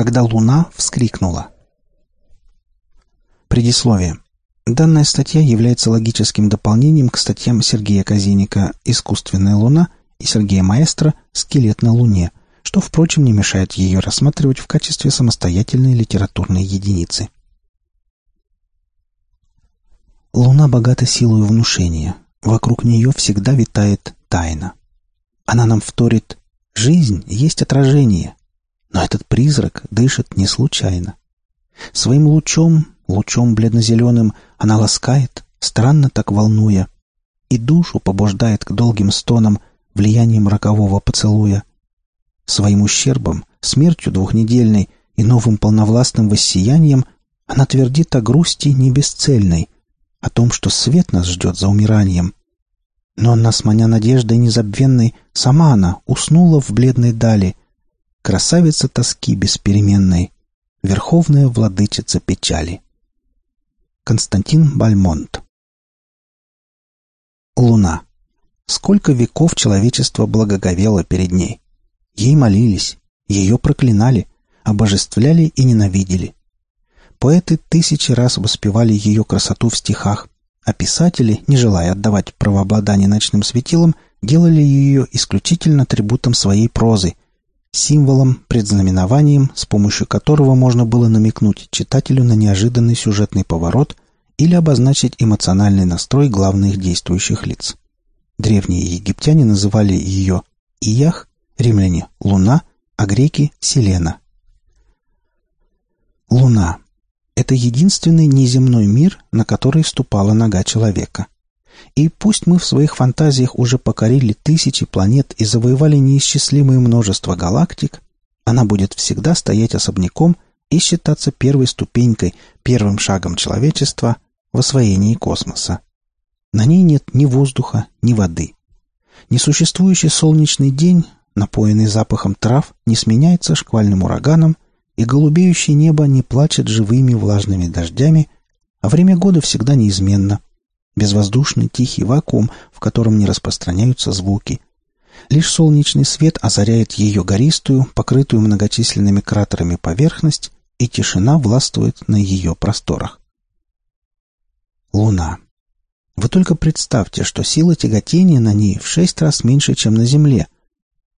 когда Луна вскрикнула. Предисловие. Данная статья является логическим дополнением к статьям Сергея Казиника «Искусственная Луна» и Сергея Маэстро «Скелет на Луне», что, впрочем, не мешает ее рассматривать в качестве самостоятельной литературной единицы. Луна богата силой внушения. Вокруг нее всегда витает тайна. Она нам вторит «Жизнь есть отражение». Но этот призрак дышит не случайно. Своим лучом, лучом бледно-зеленым, она ласкает, странно так волнуя, и душу побуждает к долгим стонам влиянием рокового поцелуя. Своим ущербом, смертью двухнедельной и новым полновластным воссиянием она твердит о грусти не бесцельной, о том, что свет нас ждет за умиранием. Но нас, маня надеждой незабвенной, сама она уснула в бледной дали, красавица тоски беспеременной, верховная владычица печали. Константин Бальмонт Луна. Сколько веков человечество благоговело перед ней. Ей молились, ее проклинали, обожествляли и ненавидели. Поэты тысячи раз воспевали ее красоту в стихах, а писатели, не желая отдавать правообладание ночным светилам, делали ее исключительно трибутом своей прозы, символом, предзнаменованием, с помощью которого можно было намекнуть читателю на неожиданный сюжетный поворот или обозначить эмоциональный настрой главных действующих лиц. Древние египтяне называли ее Иях, римляне – Луна, а греки – Селена. Луна – это единственный неземной мир, на который ступала нога человека – и пусть мы в своих фантазиях уже покорили тысячи планет и завоевали неисчислимое множество галактик, она будет всегда стоять особняком и считаться первой ступенькой, первым шагом человечества в освоении космоса. На ней нет ни воздуха, ни воды. Несуществующий солнечный день, напоенный запахом трав, не сменяется шквальным ураганом, и голубеющее небо не плачет живыми влажными дождями, а время года всегда неизменно – безвоздушный тихий вакуум, в котором не распространяются звуки. Лишь солнечный свет озаряет ее гористую, покрытую многочисленными кратерами поверхность, и тишина властвует на ее просторах. Луна. Вы только представьте, что сила тяготения на ней в шесть раз меньше, чем на Земле.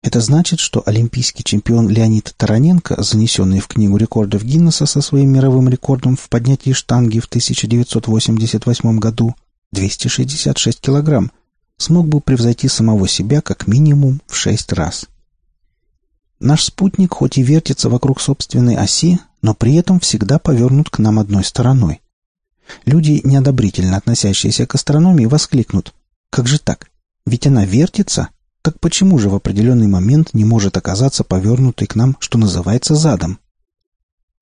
Это значит, что олимпийский чемпион Леонид Тараненко, занесенный в Книгу рекордов Гиннесса со своим мировым рекордом в поднятии штанги в 1988 году, 266 килограмм, смог бы превзойти самого себя как минимум в шесть раз. Наш спутник хоть и вертится вокруг собственной оси, но при этом всегда повернут к нам одной стороной. Люди, неодобрительно относящиеся к астрономии, воскликнут «Как же так? Ведь она вертится? Так почему же в определенный момент не может оказаться повернутой к нам, что называется, задом?»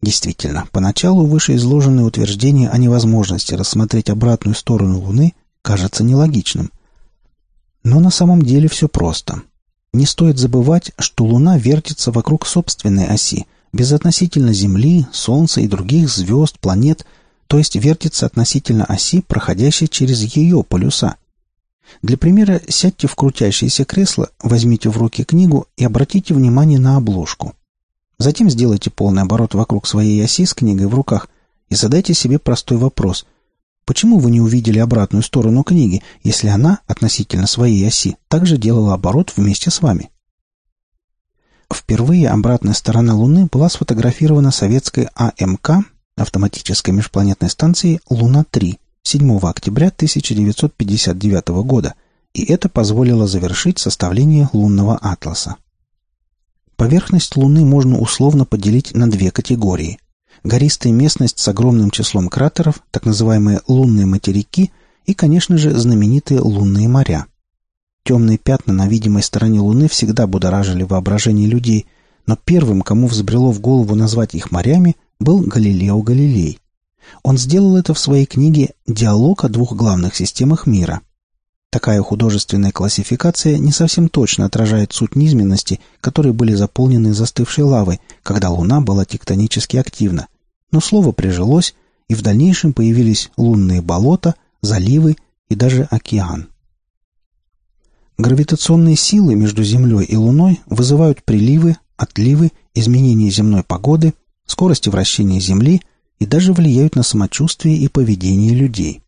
Действительно, поначалу вышеизложенное утверждение о невозможности рассмотреть обратную сторону Луны кажется нелогичным. Но на самом деле все просто. Не стоит забывать, что Луна вертится вокруг собственной оси, безотносительно Земли, Солнца и других звезд, планет, то есть вертится относительно оси, проходящей через ее полюса. Для примера сядьте в крутящееся кресло, возьмите в руки книгу и обратите внимание на обложку. Затем сделайте полный оборот вокруг своей оси с книгой в руках и задайте себе простой вопрос. Почему вы не увидели обратную сторону книги, если она, относительно своей оси, также делала оборот вместе с вами? Впервые обратная сторона Луны была сфотографирована советской АМК, автоматической межпланетной станцией «Луна-3», 7 октября 1959 года, и это позволило завершить составление лунного атласа. Поверхность Луны можно условно поделить на две категории. Гористая местность с огромным числом кратеров, так называемые лунные материки, и, конечно же, знаменитые лунные моря. Темные пятна на видимой стороне Луны всегда будоражили воображение людей, но первым, кому взбрело в голову назвать их морями, был Галилео Галилей. Он сделал это в своей книге «Диалог о двух главных системах мира», Такая художественная классификация не совсем точно отражает суть низменности, которые были заполнены застывшей лавой, когда Луна была тектонически активна. Но слово прижилось, и в дальнейшем появились лунные болота, заливы и даже океан. Гравитационные силы между Землей и Луной вызывают приливы, отливы, изменения земной погоды, скорости вращения Земли и даже влияют на самочувствие и поведение людей.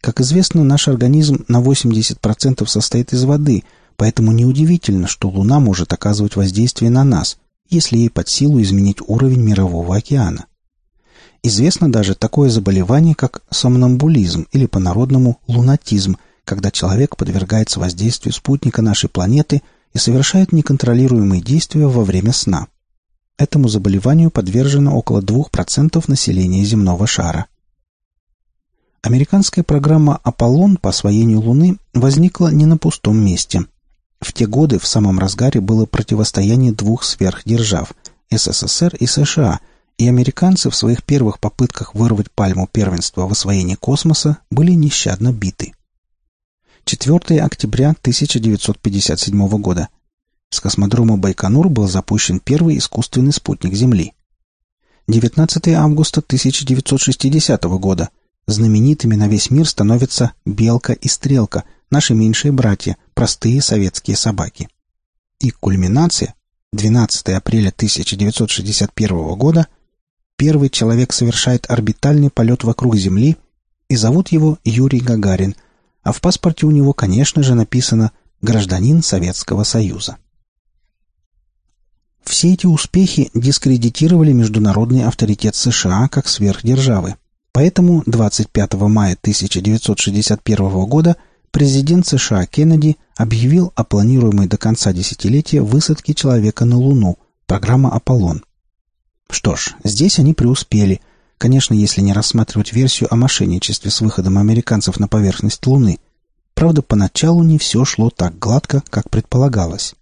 Как известно, наш организм на 80% состоит из воды, поэтому неудивительно, что Луна может оказывать воздействие на нас, если ей под силу изменить уровень мирового океана. Известно даже такое заболевание, как сомнамбулизм или по-народному лунатизм, когда человек подвергается воздействию спутника нашей планеты и совершает неконтролируемые действия во время сна. Этому заболеванию подвержено около 2% населения земного шара. Американская программа «Аполлон» по освоению Луны возникла не на пустом месте. В те годы в самом разгаре было противостояние двух сверхдержав – СССР и США, и американцы в своих первых попытках вырвать пальму первенства в освоении космоса были нещадно биты. 4 октября 1957 года. С космодрома Байконур был запущен первый искусственный спутник Земли. 19 августа 1960 года – Знаменитыми на весь мир становятся «Белка» и «Стрелка», наши меньшие братья, простые советские собаки. И кульминация – 12 апреля 1961 года – первый человек совершает орбитальный полет вокруг Земли, и зовут его Юрий Гагарин, а в паспорте у него, конечно же, написано «Гражданин Советского Союза». Все эти успехи дискредитировали международный авторитет США как сверхдержавы. Поэтому 25 мая 1961 года президент США Кеннеди объявил о планируемой до конца десятилетия высадке человека на Луну, программа «Аполлон». Что ж, здесь они преуспели, конечно, если не рассматривать версию о мошенничестве с выходом американцев на поверхность Луны. Правда, поначалу не все шло так гладко, как предполагалось.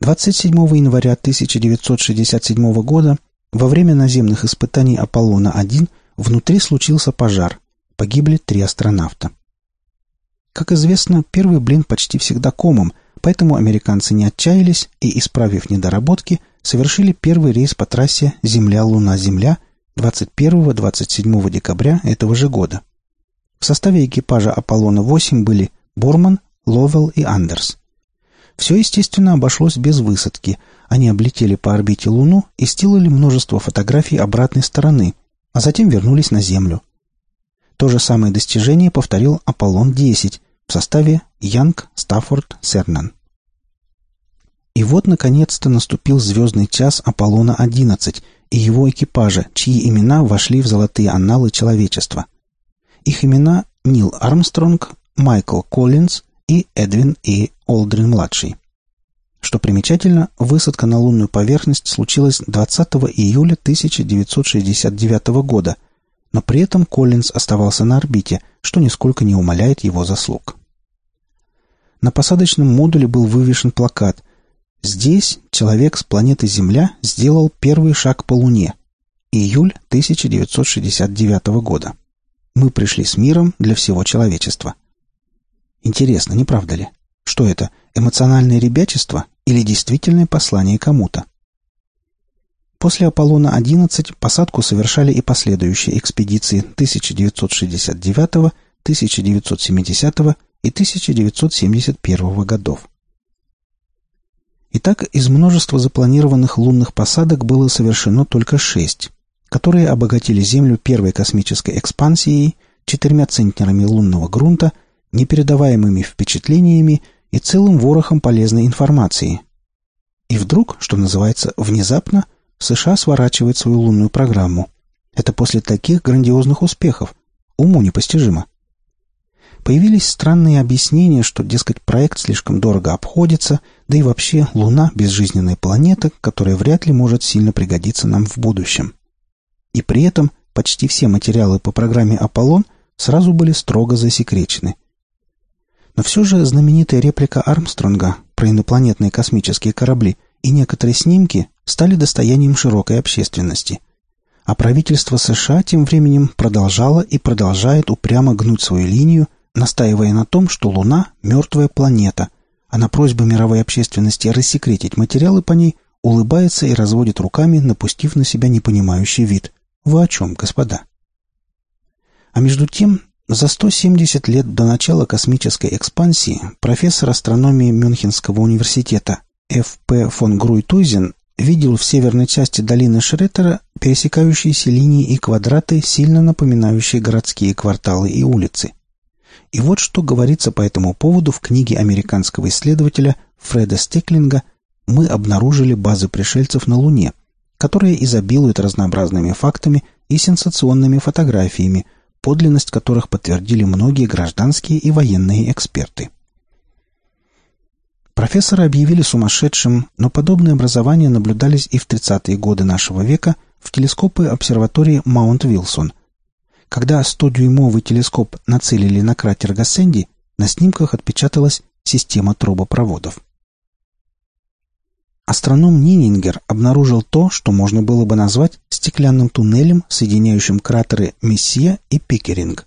27 января 1967 года во время наземных испытаний Аполлона-1 внутри случился пожар. Погибли три астронавта. Как известно, первый блин почти всегда комом, поэтому американцы не отчаялись и, исправив недоработки, совершили первый рейс по трассе Земля-Луна-Земля 21-27 декабря этого же года. В составе экипажа Аполлона-8 были Борман, Ловел и Андерс. Все, естественно, обошлось без высадки. Они облетели по орбите Луну и сделали множество фотографий обратной стороны, а затем вернулись на Землю. То же самое достижение повторил Аполлон-10 в составе Янг, Стаффорд, Сернан. И вот, наконец-то, наступил звездный час Аполлона-11 и его экипажа, чьи имена вошли в золотые анналы человечества. Их имена Нил Армстронг, Майкл Коллинз и Эдвин И. Олдрин-младший. Что примечательно, высадка на лунную поверхность случилась 20 июля 1969 года, но при этом Коллинз оставался на орбите, что нисколько не умаляет его заслуг. На посадочном модуле был вывешен плакат «Здесь человек с планеты Земля сделал первый шаг по Луне. Июль 1969 года. Мы пришли с миром для всего человечества». Интересно, не правда ли? Что это, эмоциональное ребячество или действительное послание кому-то? После Аполлона-11 посадку совершали и последующие экспедиции 1969, 1970 и 1971 годов. Итак, из множества запланированных лунных посадок было совершено только шесть, которые обогатили Землю первой космической экспансией, четырьмя центнерами лунного грунта – непередаваемыми впечатлениями и целым ворохом полезной информации. И вдруг, что называется, внезапно, США сворачивает свою лунную программу. Это после таких грандиозных успехов. Уму непостижимо. Появились странные объяснения, что, дескать, проект слишком дорого обходится, да и вообще Луна – безжизненная планета, которая вряд ли может сильно пригодиться нам в будущем. И при этом почти все материалы по программе «Аполлон» сразу были строго засекречены. Но все же знаменитая реплика Армстронга про инопланетные космические корабли и некоторые снимки стали достоянием широкой общественности. А правительство США тем временем продолжало и продолжает упрямо гнуть свою линию, настаивая на том, что Луна – мертвая планета, а на просьбу мировой общественности рассекретить материалы по ней улыбается и разводит руками, напустив на себя непонимающий вид. Вы о чем, господа? А между тем за 170 лет до начала космической экспансии профессор астрономии Мюнхенского университета Ф.П. фон Груйтузен видел в северной части долины Шреттера пересекающиеся линии и квадраты, сильно напоминающие городские кварталы и улицы. И вот что говорится по этому поводу в книге американского исследователя Фреда Стеклинга «Мы обнаружили базы пришельцев на Луне», которые изобилуют разнообразными фактами и сенсационными фотографиями, подлинность которых подтвердили многие гражданские и военные эксперты. Профессора объявили сумасшедшим, но подобные образования наблюдались и в 30-е годы нашего века в телескопы обсерватории Маунт-Вилсон. Когда 100-дюймовый телескоп нацелили на кратер Гассенди, на снимках отпечаталась система трубопроводов. Астроном Нинингер обнаружил то, что можно было бы назвать стеклянным туннелем, соединяющим кратеры Мессия и Пикеринг.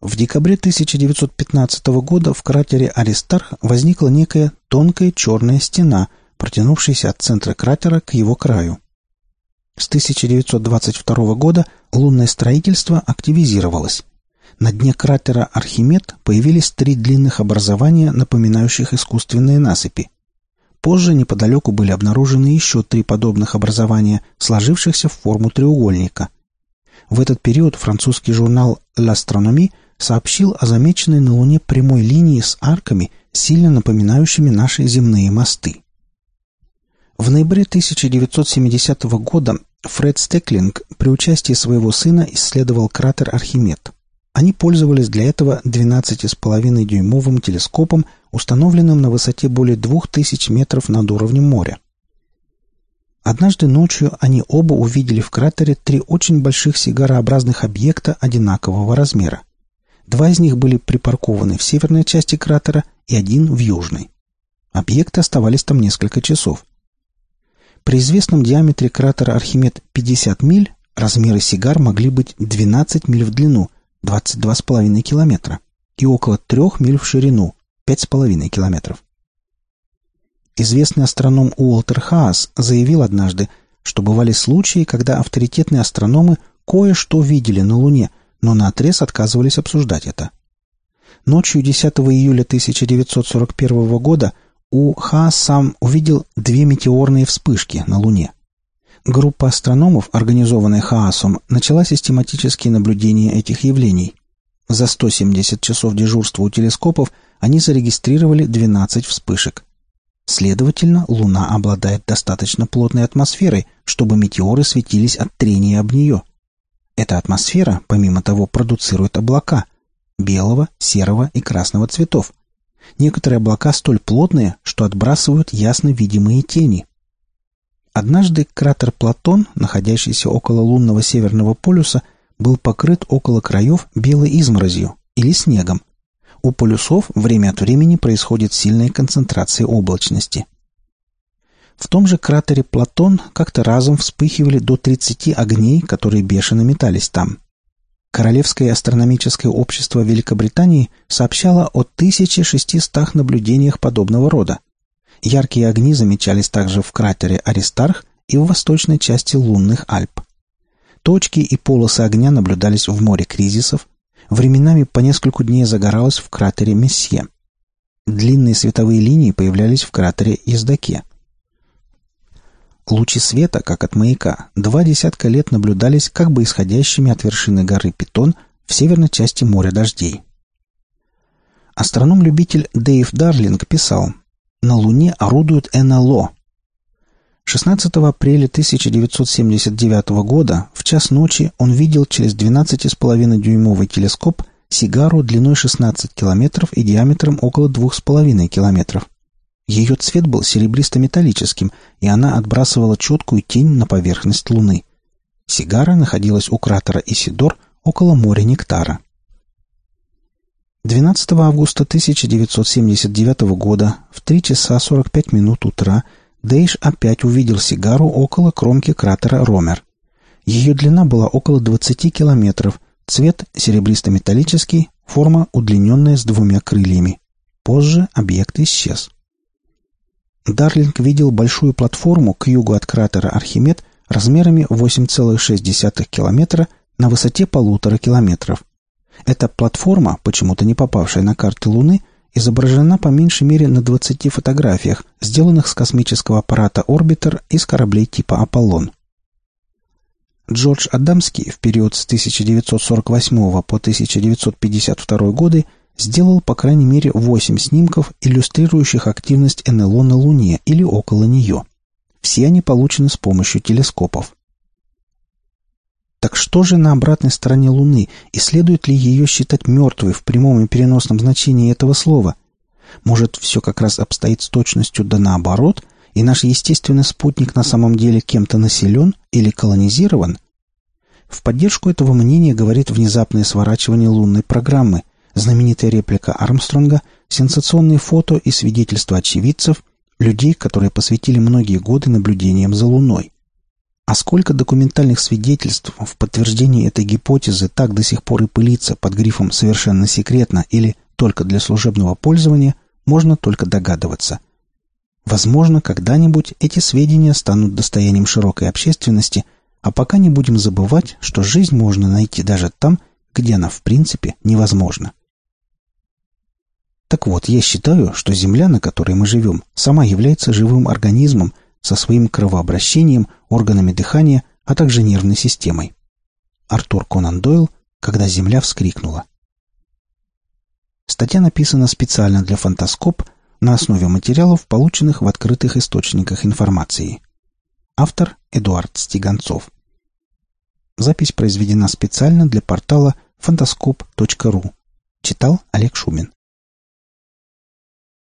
В декабре 1915 года в кратере Аристарх возникла некая тонкая черная стена, протянувшаяся от центра кратера к его краю. С 1922 года лунное строительство активизировалось. На дне кратера Архимед появились три длинных образования, напоминающих искусственные насыпи. Позже неподалеку были обнаружены еще три подобных образования, сложившихся в форму треугольника. В этот период французский журнал «L'Astronomie» сообщил о замеченной на Луне прямой линии с арками, сильно напоминающими наши земные мосты. В ноябре 1970 года Фред Стеклинг при участии своего сына исследовал кратер Архимед. Они пользовались для этого 12,5-дюймовым телескопом, установленным на высоте более 2000 метров над уровнем моря. Однажды ночью они оба увидели в кратере три очень больших сигарообразных объекта одинакового размера. Два из них были припаркованы в северной части кратера и один в южной. Объекты оставались там несколько часов. При известном диаметре кратера Архимед 50 миль размеры сигар могли быть 12 миль в длину, 22,5 километра, и около 3 миль в ширину, 5,5 километров. Известный астроном Уолтер Хаас заявил однажды, что бывали случаи, когда авторитетные астрономы кое-что видели на Луне, но наотрез отказывались обсуждать это. Ночью 10 июля 1941 года У Хаас сам увидел две метеорные вспышки на Луне. Группа астрономов, организованная Хаасом, начала систематические наблюдения этих явлений. За 170 часов дежурства у телескопов они зарегистрировали 12 вспышек. Следовательно, Луна обладает достаточно плотной атмосферой, чтобы метеоры светились от трения об нее. Эта атмосфера, помимо того, продуцирует облака – белого, серого и красного цветов. Некоторые облака столь плотные, что отбрасывают ясно видимые тени. Однажды кратер Платон, находящийся около лунного северного полюса, был покрыт около краев белой изморозью или снегом. У полюсов время от времени происходит сильная концентрация облачности. В том же кратере Платон как-то разом вспыхивали до 30 огней, которые бешено метались там. Королевское астрономическое общество Великобритании сообщало о 1600 наблюдениях подобного рода. Яркие огни замечались также в кратере Аристарх и в восточной части лунных Альп. Точки и полосы огня наблюдались в море кризисов, временами по несколько дней загоралось в кратере Мессье. Длинные световые линии появлялись в кратере Ездаке. Лучи света, как от маяка, два десятка лет наблюдались как бы исходящими от вершины горы Питон в северной части моря дождей. Астроном-любитель Дэйв Дарлинг писал, на Луне орудует НЛО. 16 апреля 1979 года в час ночи он видел через 12,5-дюймовый телескоп сигару длиной 16 километров и диаметром около 2,5 километров. Ее цвет был серебристо-металлическим, и она отбрасывала четкую тень на поверхность Луны. Сигара находилась у кратера Исидор около моря Нектара. 12 августа 1979 года в 3 часа 45 минут утра Дейш опять увидел сигару около кромки кратера Ромер. Ее длина была около 20 километров, цвет серебристо-металлический, форма удлиненная с двумя крыльями. Позже объект исчез. Дарлинг видел большую платформу к югу от кратера Архимед размерами 8,6 километра на высоте полутора километров. Эта платформа, почему-то не попавшая на карты Луны, изображена по меньшей мере на 20 фотографиях, сделанных с космического аппарата «Орбитер» и с кораблей типа «Аполлон». Джордж Адамский в период с 1948 по 1952 годы сделал по крайней мере 8 снимков, иллюстрирующих активность НЛО на Луне или около нее. Все они получены с помощью телескопов. Так что же на обратной стороне Луны, и следует ли ее считать мертвой в прямом и переносном значении этого слова? Может, все как раз обстоит с точностью да наоборот – и наш естественный спутник на самом деле кем-то населен или колонизирован? В поддержку этого мнения говорит внезапное сворачивание лунной программы, знаменитая реплика Армстронга, сенсационные фото и свидетельства очевидцев, людей, которые посвятили многие годы наблюдениям за Луной. А сколько документальных свидетельств в подтверждении этой гипотезы так до сих пор и пылится под грифом «совершенно секретно» или «только для служебного пользования», можно только догадываться. Возможно, когда-нибудь эти сведения станут достоянием широкой общественности, а пока не будем забывать, что жизнь можно найти даже там, где она в принципе невозможна. Так вот, я считаю, что Земля, на которой мы живем, сама является живым организмом со своим кровообращением, органами дыхания, а также нервной системой. Артур Конан Дойл «Когда Земля вскрикнула». Статья написана специально для «Фантаскоп» на основе материалов, полученных в открытых источниках информации. Автор Эдуард Стиганцов. Запись произведена специально для портала фантаскоп.ру. Читал Олег Шумин.